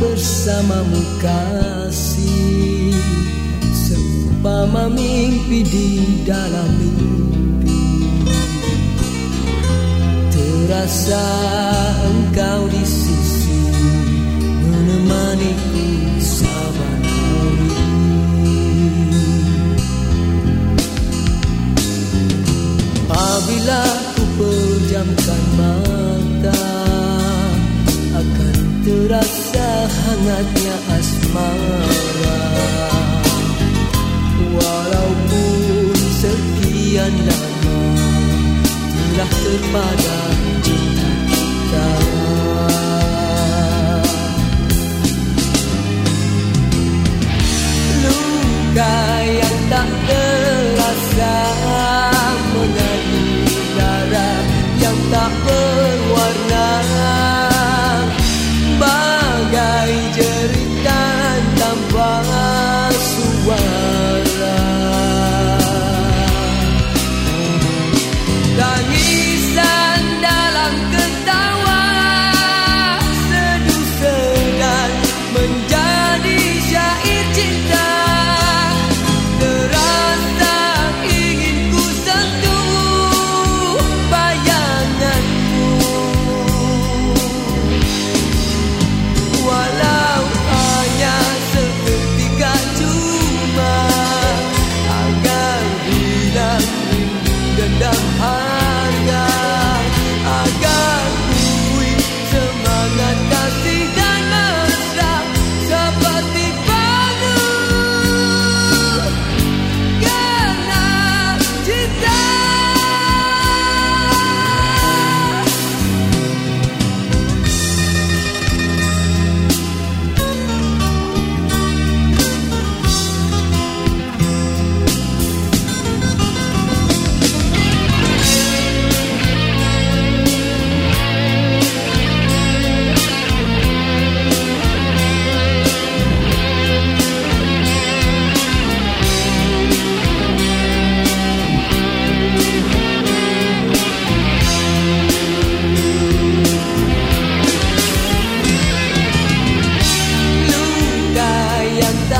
bersamamu kasih. Seumpama mimpi di dalam mimpi. Terasa engkau di sisi Menemaniku saban hari Apabila ku pejamkan mata terasa hangatnya asmara. Walaupun sekian lama Telah terpadam cinta kita. Luka yang tak llantar.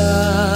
olhar.